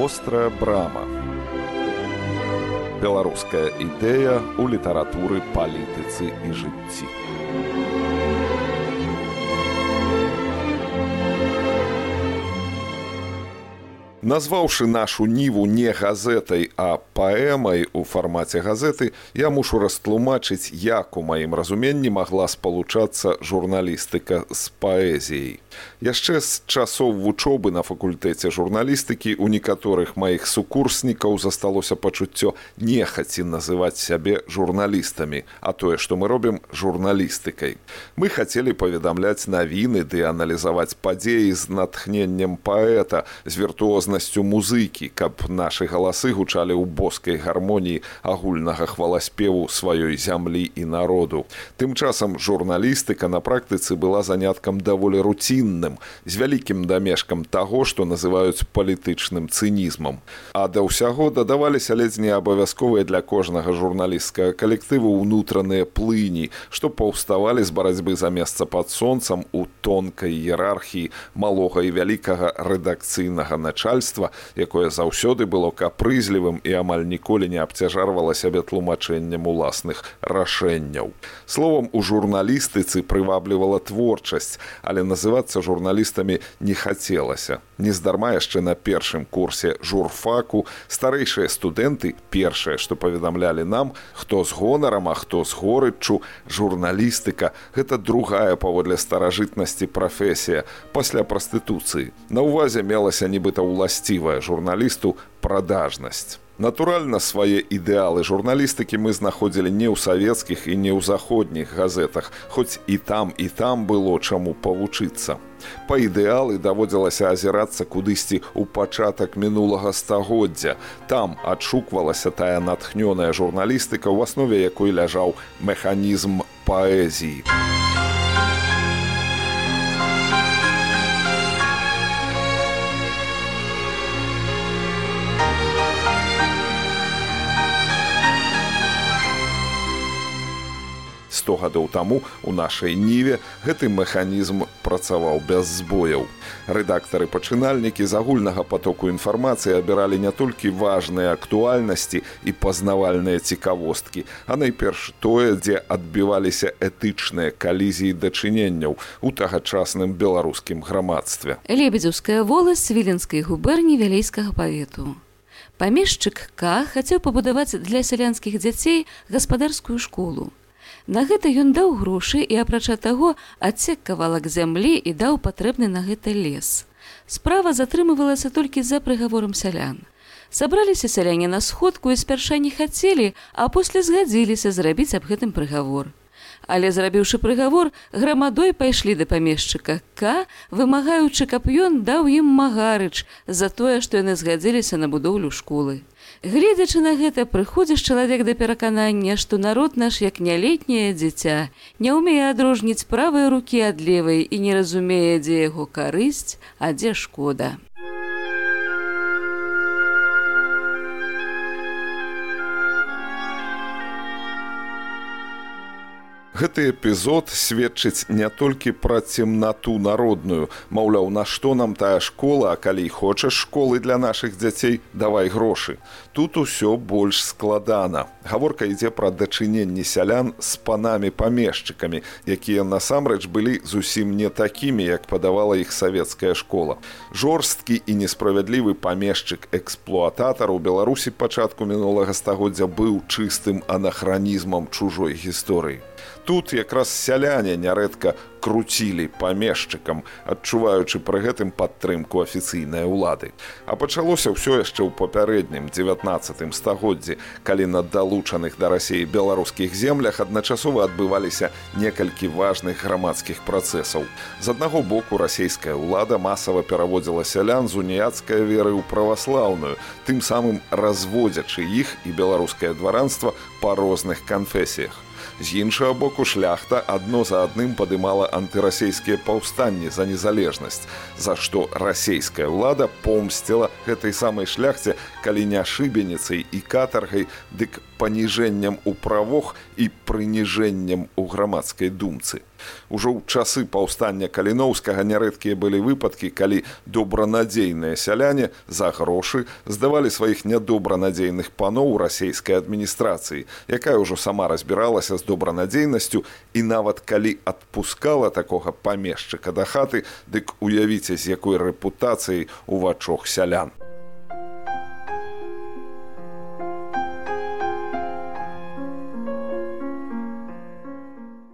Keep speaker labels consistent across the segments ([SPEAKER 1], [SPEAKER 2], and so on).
[SPEAKER 1] вострая брама беларуская ідэя ў літаратуры палітыцы і жыцці Назваўшы нашу ніву не газетай, а паэмай у фармаце газеты, я мушу растлумачыць, як у маім разуменні магла спалучацца журналістыка з паэзіяй. Яшчэ з часоў вучобы на факультэце журналістыкі у некаторых маіх сукурснікаў засталося пачуццё нехаці называць сябе журналістамі, а тое, што мы робім журналістыкай. Мы хацелі паведамляць навіны ды аналізаваць падзеі з натхненнем паэта з віртуознасцю музыкі, каб нашы галасы гучалі ў боскай гармоніі агульнага хваласпеву сваёй зямлі і народу. Тым часам журналістыка на практыцы была заняткам даволі руцінным цінным з вялікім дамешкам таго што называюць палітычным цынізмам. А да ўсяго дадаваліся ледзь не абавязковыя для кожнага журналісцкага калектыву ўнутраныя плыні што паўставалі з барацьбы за месца пад сонцам у тонкай іерархіі малога і вялікага рэдакцыйнага начальства якое заўсёды было капрызлівым і амаль ніколі не абцяжарвала сябе тлумачэннем уласных рашэнняў. Словом у журналістыцы прываблівала творчасць але называцца займацца журналістамі не хацелася. Нездарма яшчэ на першым курсе журфаку старэйшыя студэнты першае, што паведамлялі нам, хто з гонарам, а хто з горыччу, журналістыка гэта другая паводле старажытнасці прафесія пасля прастытуцыі. На ўвазе мелася нібыта ўласцівая журналісту прадажнасць. Натуральна, свае ідэалы журналістыкі мы знаходзілі не ў савецкіх і не ў заходніх газетах, хоць і там і там было чаму павучыцца. Па ідэалы даводзілася азірацца кудысьці ў пачатак мінулага стагоддзя. Там адшуквалася тая натхнёная журналістыка, у аснове якой ляжаў механізм паэзіі. 100 гадоў таму у нашай ніве гэты механізм працаваў без збояў. Рэдактары пачынальнікі з агульнага потоку інфармацыі абіралі не толькі важныя актуальнасці і пазнавальныя цікавосткі, а найперш тое, дзе адбіваліся этычныя калізіі дачыненняў у тагачасным беларускім грамадстве.
[SPEAKER 2] Лебедзеўская воласць віленскай губерні вялейскага павету. Памешчык К хацеў пабудаваць для сялянскіх дзяцей гаспадарскую школу. На гэта ён даў грошы і апрача таго адсек кавалак зямлі і даў патрэбны на гэта лес. Справа затрымывалася толькі за прыгаворам сялян. Сабраліся сяляне на сходку і спярша не хацелі, а после згадзіліся зрабіць аб гэтым прыгавор. Але зрабіўшы прыгавор, грамадой пайшлі да памешчыка К, вымагаючы, каб ён даў ім магарыч за тое, што яны згадзіліся на будоўлю школы. Гледзячы на гэта прыходзіш чалавек да пераканання, што народ наш як нялетняе дзіця, не ўмее адрожніць правай рукі ад левай і не разумее, дзе яго карысць, а дзе шкода.
[SPEAKER 1] Гэты эпізод сведчыць не толькі пра цемнату народную, маўляў, нашто нам тая школа, а калі хочаш школы для нашых дзяцей, давай грошы. Тут усё больш складана. Гаворка ідзе пра дачыненні сялян з панамі памешчыкамі, якія насамрэч былі зусім не такімі, як падавала іх савецкая школа. Жорсткі і несправядлівы памешчык эксплуататар у Беларусі пачатку мінулага стагоддзя быў чыстым анахранізмам чужой гісторыі тут якраз сяляне нярэдка круцілі памешчыкам, адчуваючы пры гэтым падтрымку афіцыйнай улады. А пачалося ўсё яшчэ ў папярэднім 19 стагоддзі, калі на далучаных да рассеі беларускіх землях адначасова адбываліся некалькі важных грамадскіх працэсаў. З аднаго боку расійская ўлада масава пераводзіла сялян з уніяцкай веры ў праваслаўную, тым самым разводзячы іх і беларускае дваранства па розных канфесіях З іншага боку шляхта адно за адным падымала антырасійскія паўстанні за незалежнасць, за што расійская ўлада помсціла гэтай самай шляхце, калі не шыбеніцай і катаргай, дык паніжэннем у правох і прыніжэннем у грамадскай думцы. Ужо ў часы паўстання каліноўскага нярэдкія былі выпадкі, калі добранадзейныя сяляне за грошы здавалі сваіх нядобранадзейных паноў расійскай адміністрацыі, якая ўжо сама разбіралася з добранадзейнасцю і нават калі адпускала такога памешчыка да хаты, дык уявіце, з якой рэпутацыяй у вачох сялян.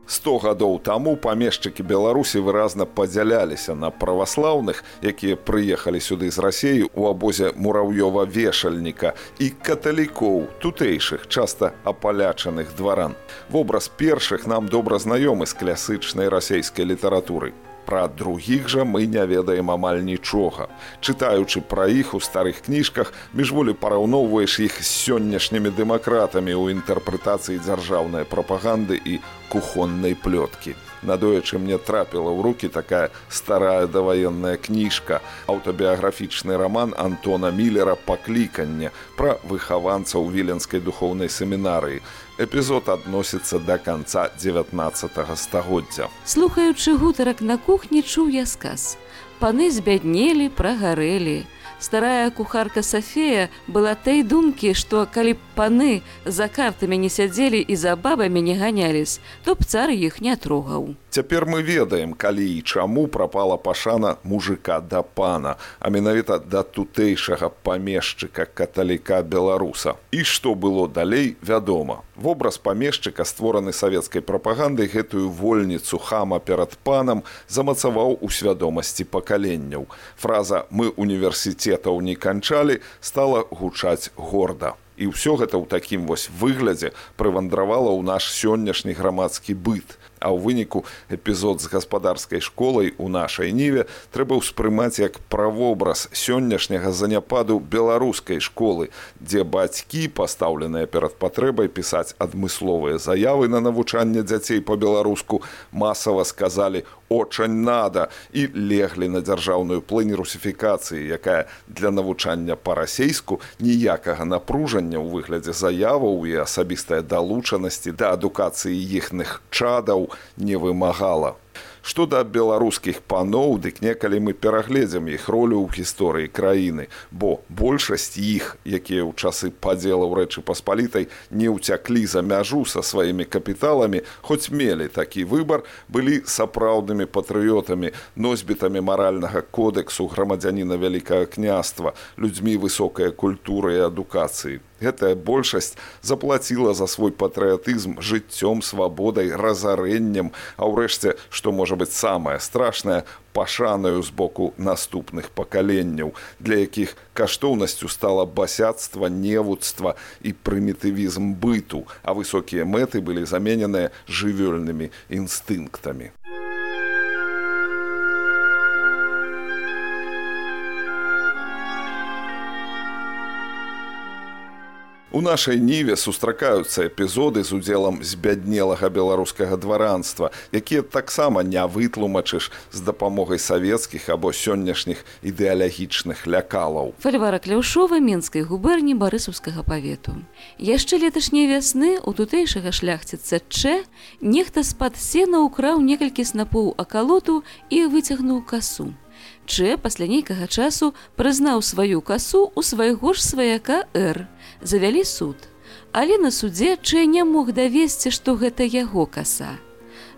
[SPEAKER 1] 100 гадоў таму памешчыкі беларусі выразна падзяляліся на праваслаўных якія прыехалі сюды з рассеі у абозе мурав'ёва вешальніка і каталікоў тутэйшых часта апалячаных дваран вобраз першых нам добра знаёмы з класычнай расійскай літаратуры Пра другіх жа мы не ведаем амаль нічога. Чытаючы пра іх у старых кніжках, міжволі параўноўваеш іх з сённяшнімі дэмакратамі ў інтэрпрэтацыі дзяржаўнай прапаганды і кухоннай плёткі надоечы мне трапіла ў руки такая старая даваенная кніжка аўтабіяграфічны роман антона міллера паклікання пра выхаванцаў віленскай духоўнай семінарыі эпізод адносіцца да канца 19 стагоддзя.
[SPEAKER 2] Слухаючы гутарак на кухні чуў я сказ паны збяднелі прагарэлі старая кухарка Сафея была той думкі, што калі паны за картамі не сядзелі і за бабамі не ганялись, то б цар іх не трогаў.
[SPEAKER 1] Цяпер мы ведаем, калі і чаму прапала пашана мужика да пана, а менавіта да тутэйшага памешчыка каталіка беларуса. І што было далей, вядома. Вобраз памешчыка, створаны савецкай прапагандай гэтую вольніцу хама перад панам замацаваў у свядомасці пакаленняў. Фраза мы універсітетаў не канчалі стала гучаць горда. І ўсё гэта ў такім вось выглядзе прывандравала ў наш сённяшні грамадскі быт а ў выніку эпізод з гаспадарскай школай у нашай ніве трэба ўспрымаць як правобраз сённяшняга заняпаду беларускай школы дзе бацькі пастаўленыя перад патрэбай пісаць адмысловыя заявы на навучанне дзяцей по-беларуску масава сказалі очень надо і леглі на дзяржаўную плынь русіфікацыі якая для навучання па-расейску ніякага напружання ў выглядзе заяваў і асабістая далучанасці да адукацыі іхных чадаў не вымагала. Што да беларускіх паноў, дык некалі мы перагледзем іх ролю ў гісторыі краіны, бо большасць іх, якія ў часы падзелаў рэчы паспалітай не ўцяклі за мяжу са сваімі капіталамі, хоць мелі такі выбар, былі сапраўднымі патрыётамі, носьбітамі маральнага кодэксу грамадзяніна вялікага княства, людзьмі высокай культуры і адукацыі гэтая большасць заплаціла за свой патрыятызм жыццём свабодай разарэннем а ўрэшце што можа быць самае страшнае пашанаю з боку наступных пакаленняў для якіх каштоўнасцю стала басяцтва невуцтва і прымітывізм быту а высокія мэты былі замененыя жывёльнымі інстынктамі У нашай ніве сустракаюцца эпізоды з удзелам збяднелага беларускага дваранства, якія таксама не вытлумачыш з дапамогай савецкіх або сённяшніх ідэалагічных лякалаў.
[SPEAKER 2] Фальвара кляўшова менскай губерні барысаўскага павету. Яшчэ леташняй вясны у тутэйшага шляхціца Ч нехта з-пад сена ўкраў некалькі снапоў акалоту і выцягнуў касу. Ч пасля нейкага часу прызнаў сваю касу ў свайго ж сваяка Р. Завялі суд. Але на судзе Ч не мог давесці, што гэта яго каса.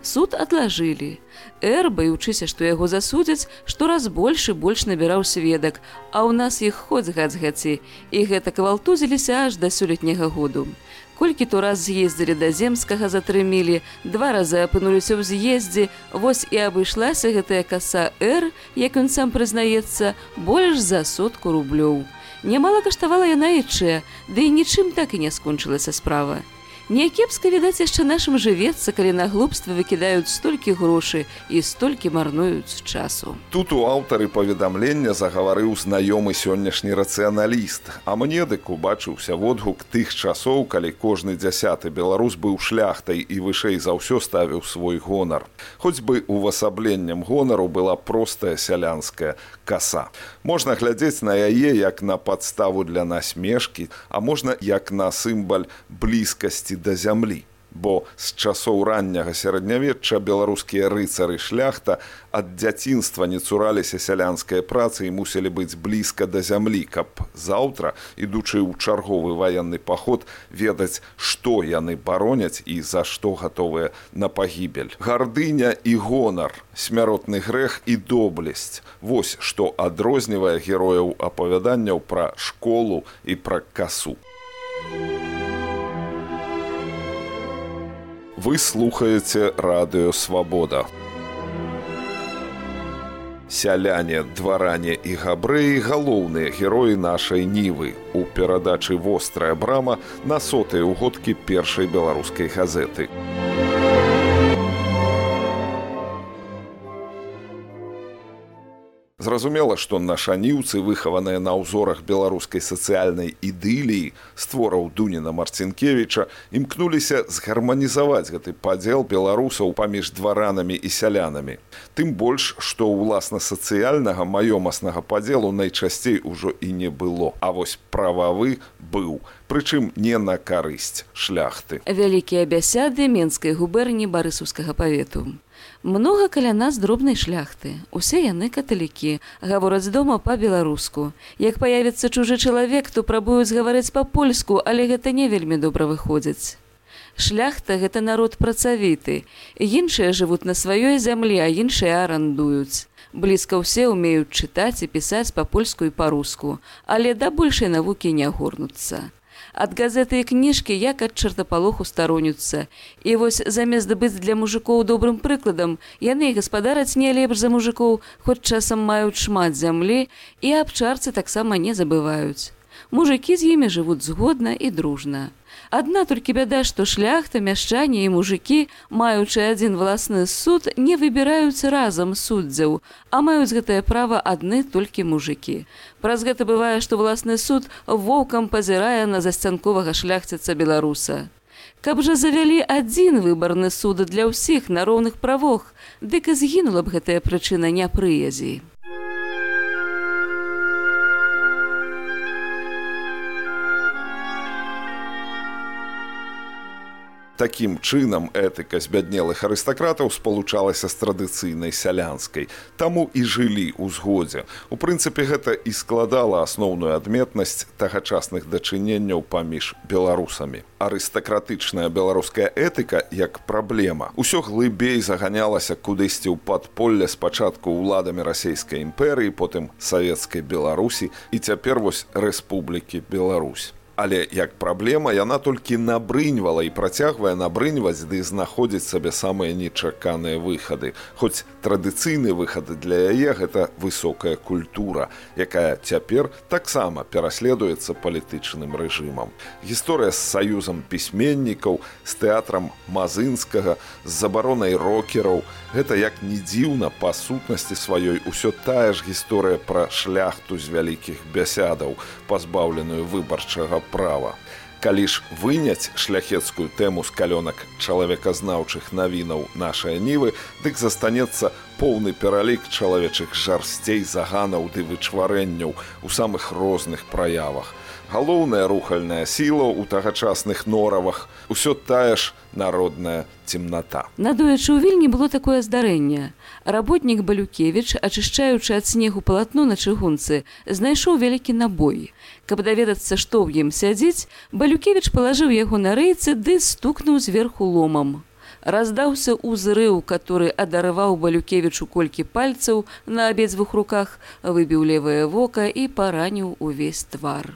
[SPEAKER 2] Суд адлажылі. Р, баючыся, што яго засудзяць, што раз больш і больш набіраў сведак, а ў нас іх хоць гацгаці, і гэта кавалтузіліся аж да сёлетняга году колькі то раз з'ездзілі да земскага затрымілі два разы апынуліся ў з'ездзе. Вось і абышлася гэтая каса р як ён сам прызнаецца больш за сотку рублёў. Нямала каштавала яна ічэ ды і нічым так і не скончылася справа Някепска відаць яшчэ нашым жывецца, калі на глупства выкідаюць столькі грошы і столькі марнуюць часу.
[SPEAKER 1] Тут у аўтары паведамлення загаварыў знаёмы сённяшні рацыяналіст. А мне дык убачыўся водгук тых часоў, калі кожны дзясяты беларус быў шляхтай і вышэй за ўсё ставіў свой гонар. Хоць бы увасабленнем гонару была простая сялянская каса. Можна глядзець на яе як на падставу для насмешкі, а можна як на сімбаль блізкасці да зямлі. Бо з часоў ранняга сярэднявечча беларускія рыцары шляхта ад дзяцінства не цураліся сялянскай працы і мусілі быць блізка да зямлі, каб заўтра, ідучы ў чарговы ваенны паход, ведаць, што яны бароняць і за што гатовыя на пагібель. Гардыня і гонар, смяротны грэх і доблесць. Вось што адрознівае герояў апавяданняў пра школу і пра касу. Вы слухаеце радыё свабода. Сяляне, дваране і габрэі галоўныя героі нашай нівы. У перадачы вострая брама на сотыя ўгодкі першай беларускай газеты. Зразумела, што нашаніўцы, выхаваныя на ўзорах беларускай сацыяльнай ідыліі створаў Дуніна Марцінкевіча, імкнуліся згарманізаваць гэты падзел беларусаў паміж дваранамі і сялянамі. Тым больш, што ўласна сацыяльнага маёмаснага падзелу найчасцей ужо і не было. А вось прававы быў, прычым не на карысць шляхты.
[SPEAKER 2] Вялікія бясяды менскай губерні барысаўскага павету. Многа каля нас дробнай шляхты. Усе яны каталікі, гавораць дома па-беларуску. Як паявіцца чужы чалавек, то прабуюць гаварыць па-польску, але гэта не вельмі добра выходзіць. Шляхта гэта народ працавіты. Іншыя жывуць на сваёй зямлі, а іншыя арандуюць. Блізка ўсе ўмеюць чытаць і пісаць па-польску і па-руску, але да большай навукі не горнуцца ад газеты і кніжкі як ад чартапалоху старонюцца. І вось замест быць для мужикоў добрым прыкладам, яны гаспадараць не лепш за мужикоў, хоць часам маюць шмат зямлі і аб чарцы таксама не забываюць. Мужыкі з імі жывуць згодна і дружна. Адна толькі бяда, што шляхта, мяшчане і мужикі, маючы адзін власны суд, не выбіраюць разам суддзяў, а маюць гэтае права адны толькі мужикі. Праз гэта бывае, што власны суд воўкам пазірае на засцянковага шляхціца беларуса. Каб жа завялі адзін выбарны суд для ўсіх на роўных правох, дык і згінула б гэтая прычына няпрыязі.
[SPEAKER 1] Такім чынам этыка збяднелых арыстакратаў спалучалася з традыцыйнай сялянскай. Таму і жылі ў згодзе. У прынцыпе, гэта і складала асноўную адметнасць тагачасных дачыненняў паміж беларусамі. Арыстакратычная беларуская этыка як праблема. Усё глыбей заганялася кудысьці ў падполле спачатку ўладамі расійскай імперыі, потым савецкай Беларусі і цяпер вось Рэспублікі Беларусь але як праблема яна толькі набрыньвала і працягвае набрыньваць ды знаходзіць сабе самыя нечаканыя выхады. Хоць традыцыйны выхад для яе гэта высокая культура якая цяпер таксама пераследуецца палітычным рэжымам. Гісторыя з саюзам пісьменнікаў з тэатрам мазынскага з забаронай рокераў гэта як не дзіўна па сутнасці сваёй усё тая ж гісторыя пра шляхту з вялікіх бясядаў пазбаўленую выбарчага права. Калі ж выняць шляхецкую тэму з калёнак чалавеказнаўчых навінаў нашай нівы, дык застанецца поўны пералік чалавечых жарсцей заганаў ды вычварэнняў у самых розных праявах. Галоўная рухальная сіла ў тагачасных норавах, усё тая ж народная цемната.
[SPEAKER 2] Надуючы ў вільні было такое здарэнне. Работнік Балюкевіч, ачышчаючы ад снегу палатно на чыгунцы, знайшоў вялікі набой. Каб даведацца, што ў ім сядзіць, Балюкевіч палажыў яго на рэйцы ды стукнуў зверху ломам. Раздаўся ўзрыў, который адарваў Балюкевічу колькі пальцаў на абедзвюх руках, выбіў левае вока і параніў увесь твар.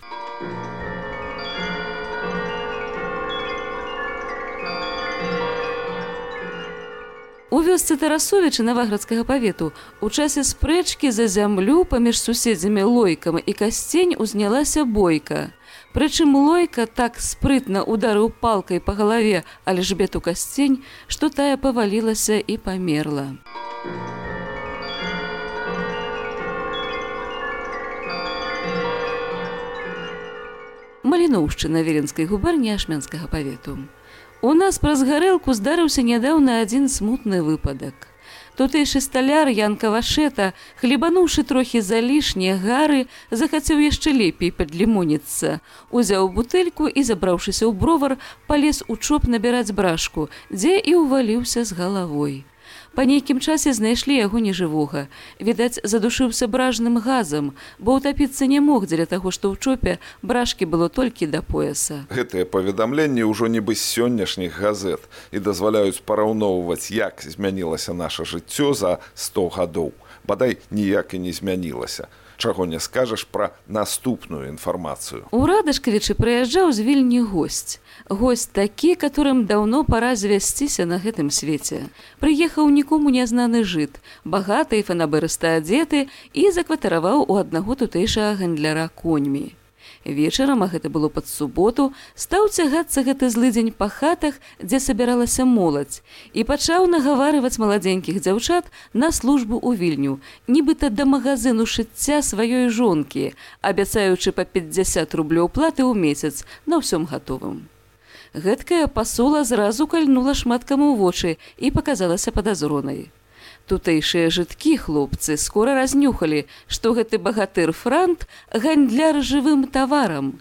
[SPEAKER 2] У вёсцы Тарасовіча Наваградскага павету у часе спрэчкі за зямлю паміж суседзямі лойкам і касцень узнялася бойка. Прычым лойка так спрытна ударыў палкай па галаве Альжбету касцень, што тая павалілася і памерла. Маліноўшчына Веренскай губерні ашменскага павету. У нас праз гарэлку здарыўся нядаўна адзін смутны выпадак. Тутэйшы сталяр Янка Вашета, хлебануўшы трохі за лішнія гары, захацеў яшчэ лепей падлімоніцца. Узяў бутэльку і, забраўшыся ў бровар, палез у чоп набіраць брашку, дзе і ўваліўся з галавой. Па нейкім часе знайшлі яго нежывога. Відаць, задушыўся бражным газам, бо ўтапіцца не мог дзеля таго, што ў чопе бражкі было толькі да пояса.
[SPEAKER 1] Гэтыя паведамленні ўжо нібы з сённяшніх газет і дазваляюць параўноўваць, як змянілася наша жыццё за 100 гадоў. Бадай ніяк і не змянілася чаго не скажаш пра наступную інфармацыю.
[SPEAKER 2] У радашкавічы прыязджаў з вільні госць. Госць такі, которым даўно пара звясціся на гэтым свеце. Прыехаў нікому нязнаны жыт, багаты і фанабырыста адзеты і закватараваў у аднаго тутэйшага гандляра коньмі. Вечарам, а гэта было пад суботу, стаў цягацца гэты злыдзень па хатах, дзе сабіралася моладзь, і пачаў нагаварваць маладзенькіх дзяўчат на службу ў вільню, нібыта да магазыну шыцця сваёй жонкі, абяцаючы па 50 рублёў платы ў месяц на ўсём гатовым. Гэткая пасула зразу кальнула шматкаму вочы і паказалася падазронай. Тутэйшыя жыткі хлопцы скора разнюхалі, што гэты багатыр франт гандляр жывым таварам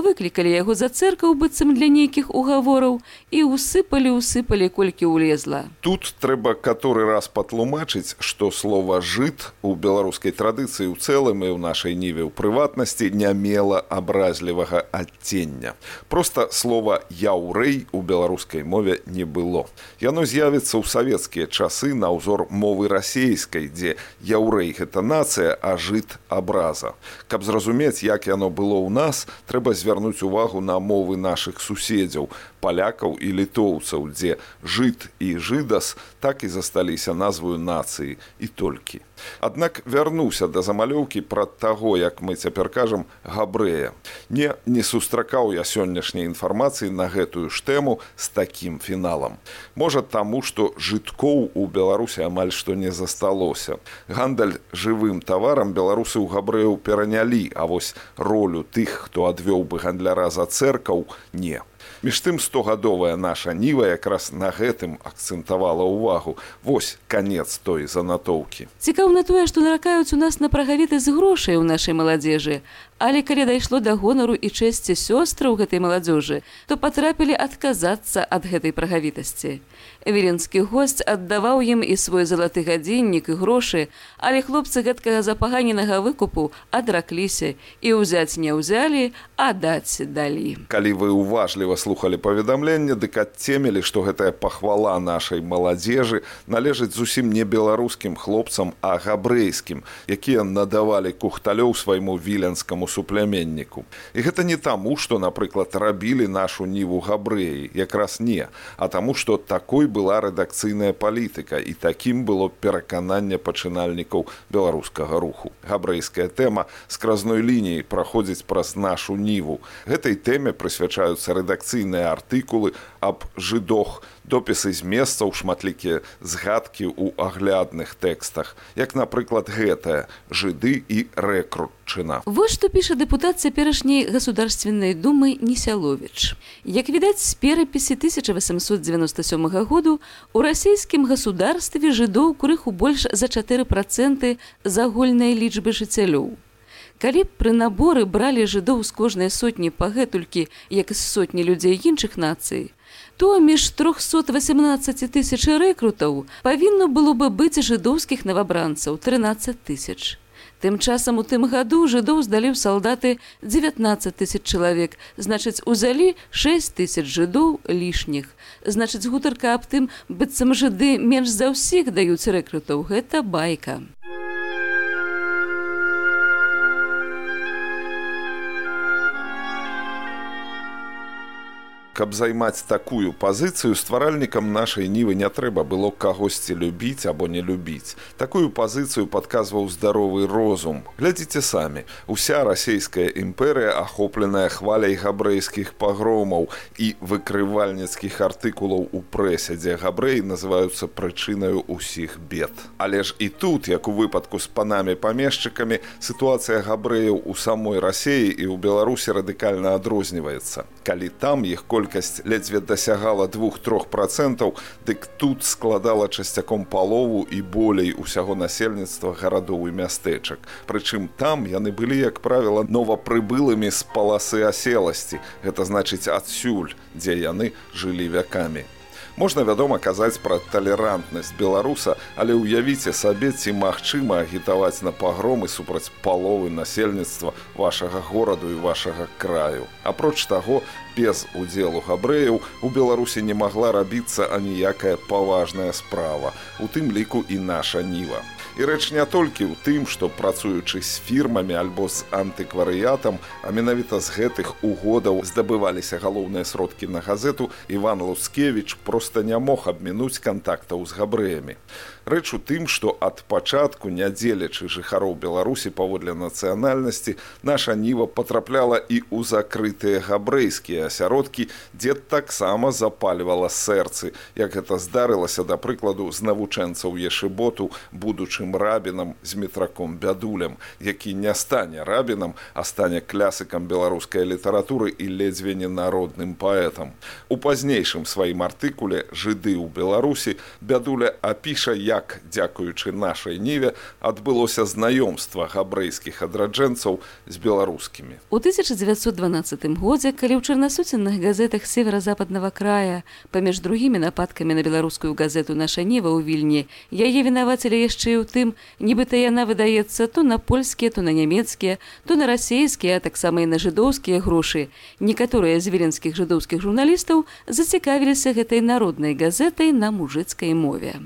[SPEAKER 2] выклікалі яго за цэркаў быццам для нейкіх угавораў і усыпалі усыпалі колькі ўлезла.
[SPEAKER 1] Тут трэба каторы раз патлумачыць што слова жыт у беларускай традыцыі ў цэлым і ў нашай ніве ў прыватнасці не мела абразлівага адцення. Просто слова яўрэй у беларускай мове не было. Яно з'явіцца ў савецкія часы на ўзор мовы расейскай дзе яўрэй гэта нацыя а жыт абраза. Каб зразумець як яно было ў нас трэба звязаць звярнуць увагу на мовы нашых суседзяў палякаў і літоўцаў дзе жыт і жыдас так і засталіся назваю нацыі і толькі аднак вярнуўся да замалёўкі пра таго як мы цяпер кажам габрэя. Не не сустракаў я сённяшняй інфармацыі на гэтую ж тэму з такім фіналам. Можа таму што жыткоў у беларусі амаль што не засталося. Гандаль жывым таварам беларусы ў габрэяў перанялі а вось ролю тых хто адвёў бы гандляра за цэркаў не між тым стогадовая наша ніва якраз на гэтым акцэнтавала ўвагу. Вось канец той занатоўкі.
[SPEAKER 2] Цікаўна тое што наракаюць у нас на прагавіты з грошай у нашай маладзежы Але калі дайшло да гонару і чэсці сёстраў гэтай маладзёжы, то патрапілі адказацца ад гэтай прагавітасці. Віленскі госць аддаваў ім і свой залаты гадзіннік і грошы, але хлопцы гэткага запаганенага выкупу адракліся і ўзяць не ўзялі, а даць далі.
[SPEAKER 1] Калі вы уважліва слухали паведамленне, дык адцемілі, што гэтая пахвала нашай маладзежы належыць зусім не беларускім хлопцам, а габрэйскім, якія надавалі кухталёў свайму віленскаму супляменніку. І гэта не таму, што, напрыклад, рабілі нашу ніву габрэі, якраз не, а таму, што такой была рэдакцыйная палітыка і такім было перакананне пачынальнікаў беларускага руху. Габрэйская тэма скразной лініі праходзіць праз нашу ніву. Гэтай тэме прысвячаюцца рэдакцыйныя артыкулы аб жыдох, допісы з месцаў шматлікія згадкі ў аглядных тэкстах, як, напрыклад, гэтая жыды і рэкрутчына.
[SPEAKER 2] Вось што піша дэпутат цяперашняй государственнай думы Несяловіч. Як відаць, з перапісі 1897 году у расійскім государстве жыдоў крыху больш за 4 проценты з агульнай лічбы жыццялёў. Калі б пры наборы бралі жыдоў з кожнай сотні пагэтулькі, як з сотні людзей іншых нацый, то між 318 тысяч рэкрутаў павінна было бы быць жыдоўскіх навабранцаў 13 тысяч. Тым часам у тым году жыдоў здалі ў салдаты 19 тысяч чалавек, значыць, узялі 6 тысяч жыдоў лішніх. Значыць, гутарка аб тым, быццам жыды менш за ўсіх даюць рэкрутаў, гэта байка.
[SPEAKER 1] Каб займаць такую пазіцыю стваральнікам нашай нівы не трэба было кагосьці любіць або не любіць. Такую пазіцыю падказваў здаровы розум. Глядзіце самі уся расійская імперыя ахопленая хваляй габрэйскіх пагромаў і выкрывальніцкіх артыкулаў у прэсе дзе габрэі называюцца прычынаю ўсіх бед. Але ж і тут як у выпадку з панамі памешчыкамі сітуацыя габрэяў у самой рассеі і ў беларусі радыкальна адрозніваецца. Калі там іх колькасць ледзьве дасягала двух-трох процентаў дык тут складала часцяком палову і болей усяго насельніцтва гарадоў і мястэчак. Прычым там яны былі як правіла новапрыбылымі з паласы аселасці. Гэта значыць адсюль дзе яны жылі вякамі можна вядома казаць пра талерантнасць беларуса але ўявіце сабе ці магчыма агітаваць на пагромы супраць паловы насельніцтва вашага гораду і вашага краю. Апроч таго без удзелу габрэяў у беларусі не магла рабіцца аніякая паважная справа у тым ліку і наша ніва І рэч не толькі ў тым, што працуючы з фірмамі альбо з антыкварыятам, а менавіта з гэтых угодаў здабываліся галоўныя сродкі на газету, Іван Лускевіч проста не мог абмінуць кантактаў з габрэямі. Рэч у тым, што ад пачатку, нядзелячы жыхароў Беларусі паводле нацыянальнасці, наша ніва патрапляла і ў закрытыя габрэйскія асяродкі, дзе таксама запальвала сэрцы, як гэта здарылася да прыкладу з навучэнцаў ешыботу, будучым рабінам з метраком бядулем, які не стане рабінам, а стане клясыкам беларускай літаратуры і ледзьве не народным паэтам. У пазнейшым сваім артыкуле жыды ў Беларусі бядуля апіша як як дзякуючы нашай ніве адбылося знаёмства габрэйскіх адраджэнцаў з беларускімі
[SPEAKER 2] у 1912 годзе калі ў чарнасуценных газетах северо-западного края паміж другімі нападкамі на беларускую газету наша нева ў вільні яе вінавацілі яшчэ ў тым нібыта яна выдаецца то на польскія то на нямецкія то на расійскія таксама і на жыдоўскія грошы некаторыя з віленскіх жыдоўскіх журналістаў зацікавіліся гэтай народнай газетай на мужыцкай мове.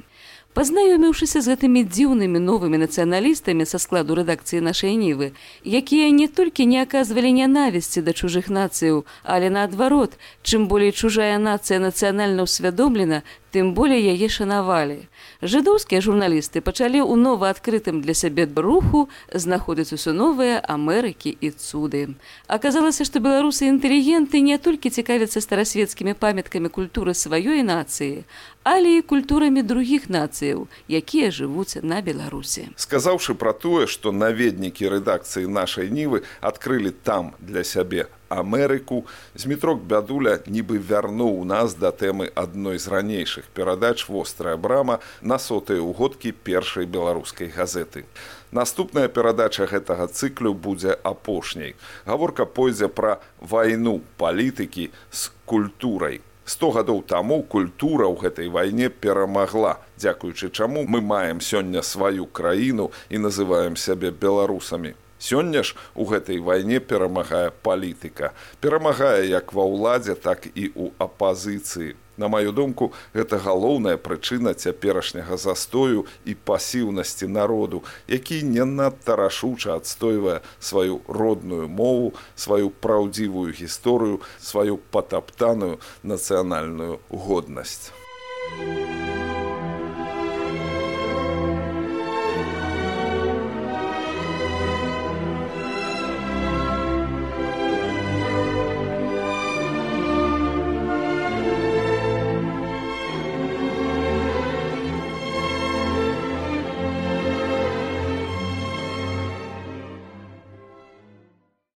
[SPEAKER 2] Пазнаёміўшыся з гэтымі дзіўнымі новымі нацыяналістамі са складу рэдакцыі нашай нівы, якія не толькі не аказвалі нянавісці да чужых нацыяў, але наадварот, чым болей чужая нацыя нацыянальна ўсвядомлена, тым болей яе шанавалі. Жыдоўскія журналісты пачалі ў новаадкрытым для сябе руху знаходзіць усё новыя Амерыкі і цуды. Аказалася, што беларусы інтэлігенты не толькі цікавяцца старасветскімі памяткамі культуры сваёй нацыі, але і культурамі другіх нацыяў, якія жывуць на Беларусі.
[SPEAKER 1] Сказаўшы пра тое, што наведнікі рэдакцыі нашай нівы адкрылі там для сябе Амерыку змітрок бядуля нібы вярнуў нас да тэмы адной з ранейшых перадач вострая брама на сотыя ўгодкі першай беларускай газеты. Наступная перадача гэтага цыклю будзе апошняй. Гаворка пойдзе пра вайну палітыкі з культурай. Сто гадоў таму культура ў гэтай вайне перамагла, дзякуючы чаму мы маем сёння сваю краіну і называем сябе беларусамі. Сёння ж у гэтай вайне перамагае палітыка. Перамагае як ва ўладзе, так і ў апазіцыі. На маю думку, гэта галоўная прычына цяперашняга застою і пасіўнасці народу, які не надта рашуча адстойвае сваю родную мову, сваю праўдзівую гісторыю, сваю патаптаную нацыянальную годнасць.